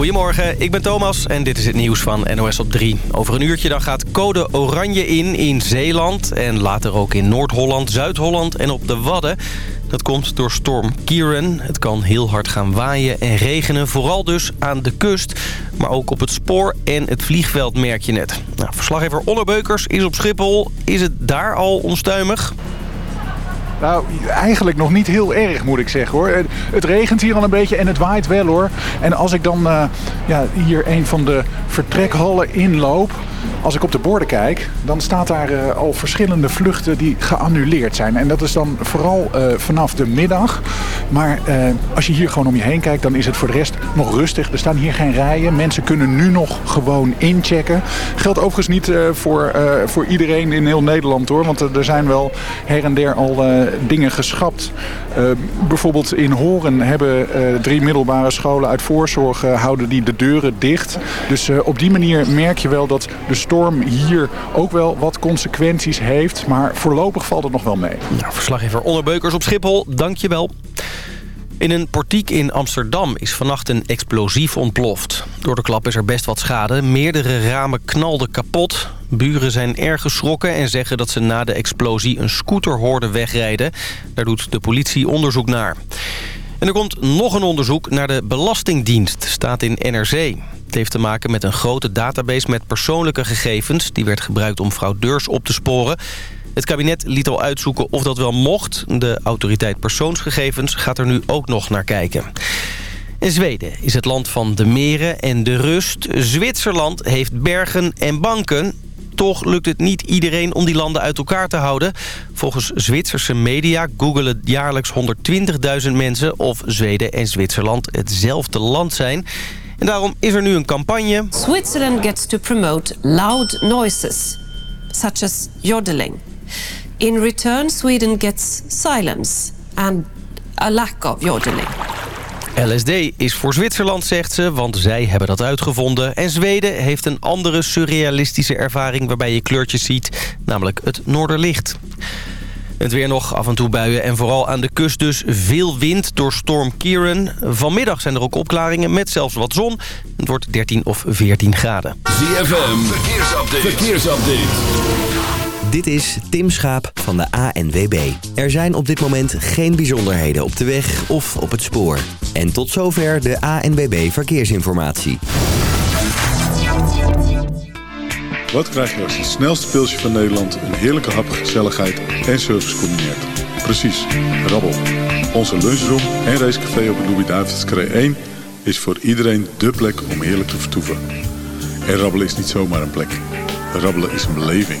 Goedemorgen, ik ben Thomas en dit is het nieuws van NOS op 3. Over een uurtje dan gaat code oranje in in Zeeland... en later ook in Noord-Holland, Zuid-Holland en op de Wadden. Dat komt door storm Kieran. Het kan heel hard gaan waaien en regenen, vooral dus aan de kust. Maar ook op het spoor en het vliegveld merk je net. Nou, verslaggever Onno Beukers is op Schiphol. Is het daar al onstuimig? Nou, eigenlijk nog niet heel erg moet ik zeggen hoor. Het regent hier al een beetje en het waait wel hoor. En als ik dan uh, ja, hier een van de vertrekhallen inloop... Als ik op de borden kijk, dan staat daar uh, al verschillende vluchten die geannuleerd zijn. En dat is dan vooral uh, vanaf de middag. Maar als je hier gewoon om je heen kijkt, dan is het voor de rest nog rustig. Er staan hier geen rijen. Mensen kunnen nu nog gewoon inchecken. Geldt overigens niet voor, voor iedereen in heel Nederland hoor. Want er zijn wel her en der al dingen geschapt. bijvoorbeeld in Horen hebben drie middelbare scholen uit voorzorg houden die de deuren dicht. Dus op die manier merk je wel dat de storm hier ook wel wat consequenties heeft. Maar voorlopig valt het nog wel mee. Nou, verslaggever Onderbeukers op Schiphol, dankjewel. In een portiek in Amsterdam is vannacht een explosief ontploft. Door de klap is er best wat schade. Meerdere ramen knalden kapot. Buren zijn erg geschrokken en zeggen dat ze na de explosie een scooter hoorden wegrijden. Daar doet de politie onderzoek naar. En er komt nog een onderzoek naar de Belastingdienst, staat in NRC. Het heeft te maken met een grote database met persoonlijke gegevens... die werd gebruikt om fraudeurs op te sporen. Het kabinet liet al uitzoeken of dat wel mocht. De autoriteit persoonsgegevens gaat er nu ook nog naar kijken. En Zweden is het land van de meren en de rust. Zwitserland heeft bergen en banken. Toch lukt het niet iedereen om die landen uit elkaar te houden. Volgens Zwitserse media googelen jaarlijks 120.000 mensen... of Zweden en Zwitserland hetzelfde land zijn... En daarom is er nu een campagne. Switzerland gets to promote loud noises, such as yodeling. In return, Sweden gets silence and a lack of yodeling. LSD is voor Zwitserland, zegt ze, want zij hebben dat uitgevonden. En Zweden heeft een andere surrealistische ervaring waarbij je kleurtjes ziet, namelijk het Noorderlicht. Het weer nog af en toe buien en vooral aan de kust dus veel wind door storm Kieran. Vanmiddag zijn er ook opklaringen met zelfs wat zon. Het wordt 13 of 14 graden. ZFM, verkeersupdate. verkeersupdate. Dit is Tim Schaap van de ANWB. Er zijn op dit moment geen bijzonderheden op de weg of op het spoor. En tot zover de ANWB Verkeersinformatie. Wat krijg je als het snelste pilsje van Nederland... een heerlijke hap, gezelligheid en service combineert? Precies, rabbel. Onze lunchroom en racecafé op de Louis-David's 1... is voor iedereen dé plek om heerlijk te vertoeven. En rabbelen is niet zomaar een plek. Rabbelen is een beleving.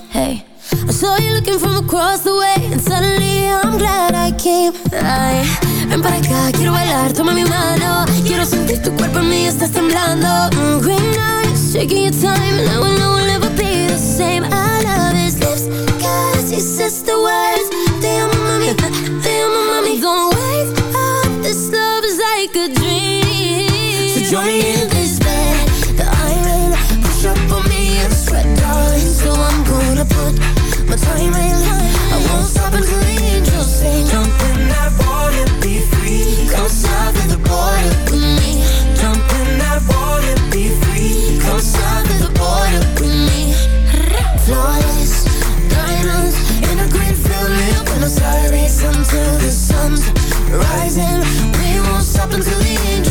Saw you looking from across the way, and suddenly I'm glad I came. Ay, ven para acá, quiero bailar, toma mi mano. Quiero sentir tu cuerpo en mí, estás temblando. Mm, green eyes, taking your time, and I will know we'll never be the same. I love his lips, cause he says the words. Te amo, mami, te amo, mami. Don't wake up, this love is like a dream. So join me in my time in. I won't stop until the angels sing. Jump in that water, be free. The border with me. Jump in that water, be free. The border with me. Flawless diamonds in a the sun's rising. We won't stop until the angels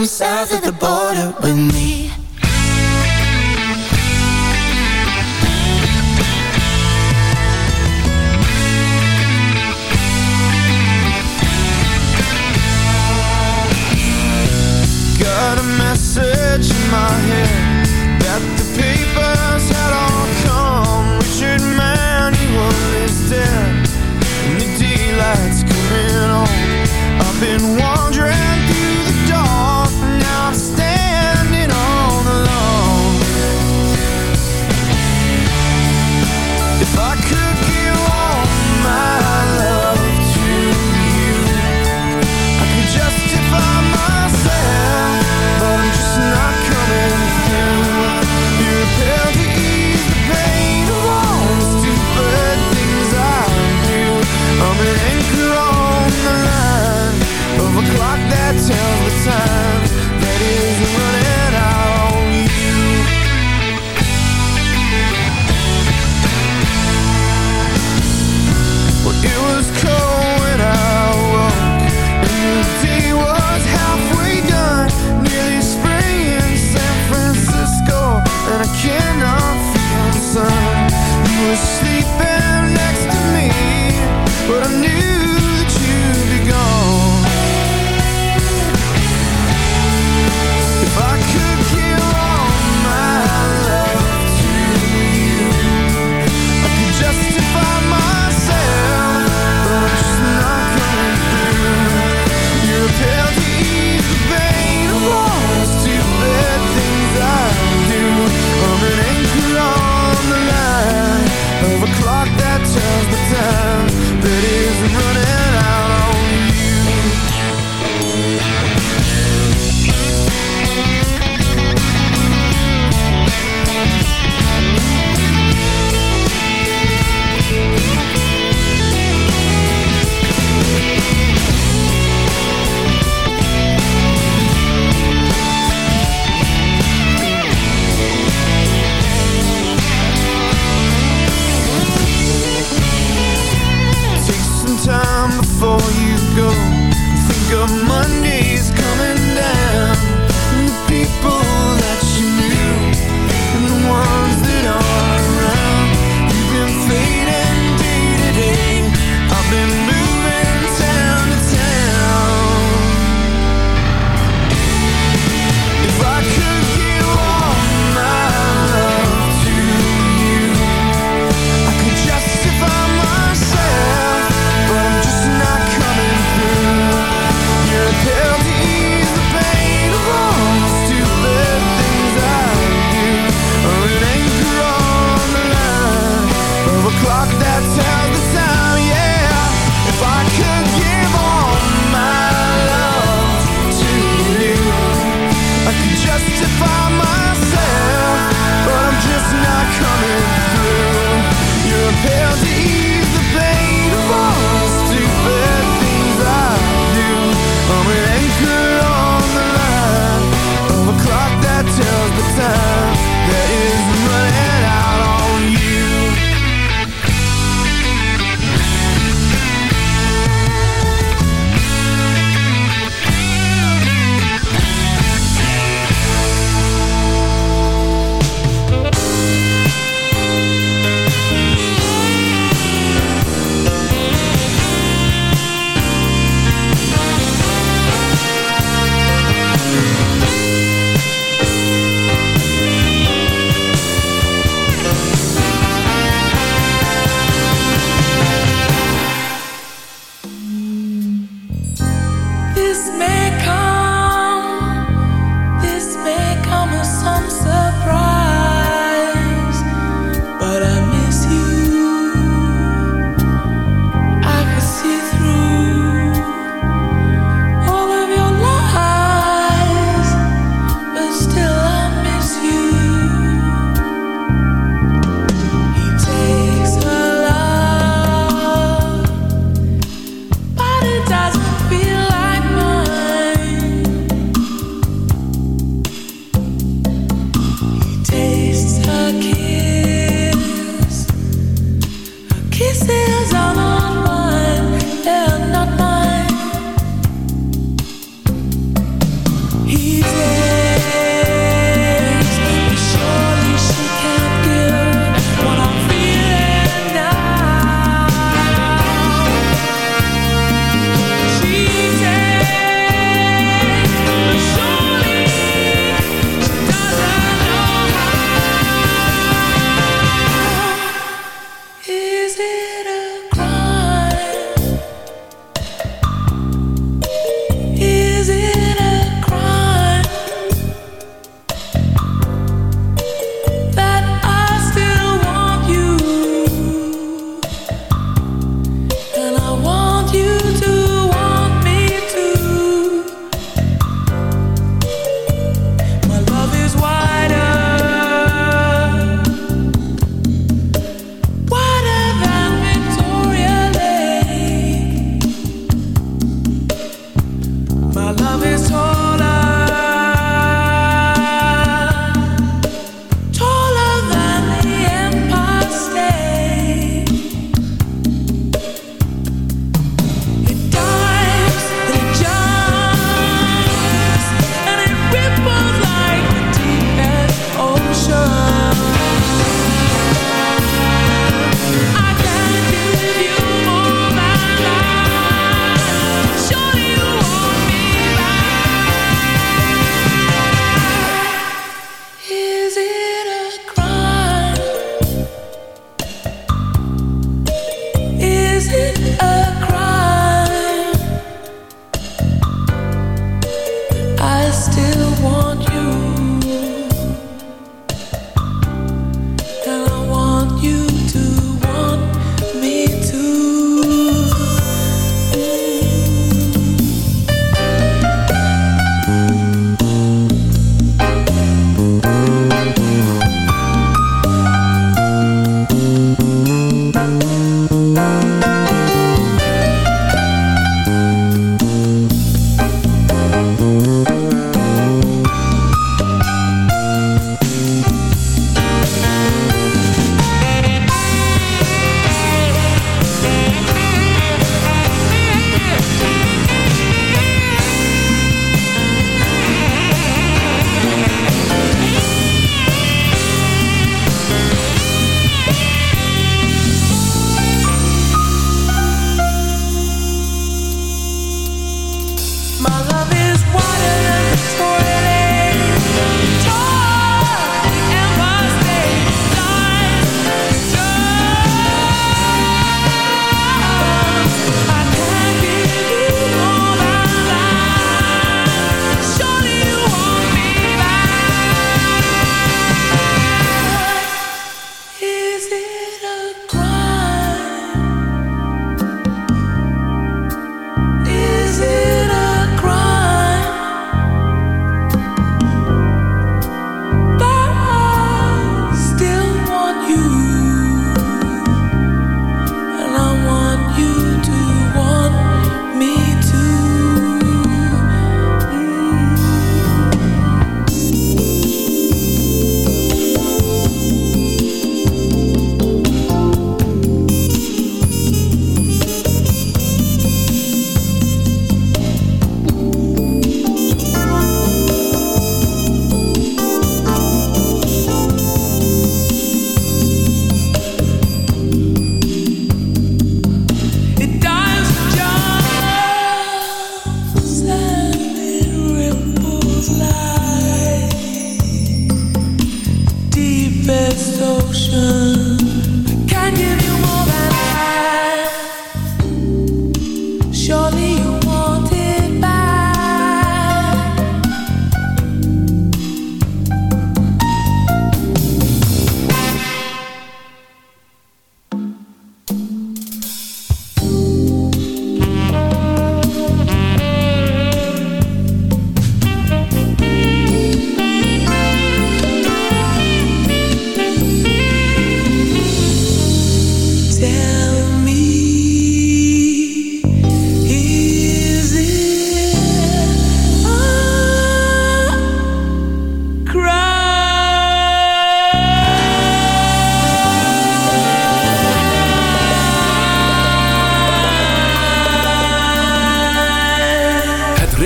Come south of the border with me. Got a message in my head that the papers had all come. Richard Manuel is dead, and the daylight's coming on. I've been wandering before you go. Think of Mondays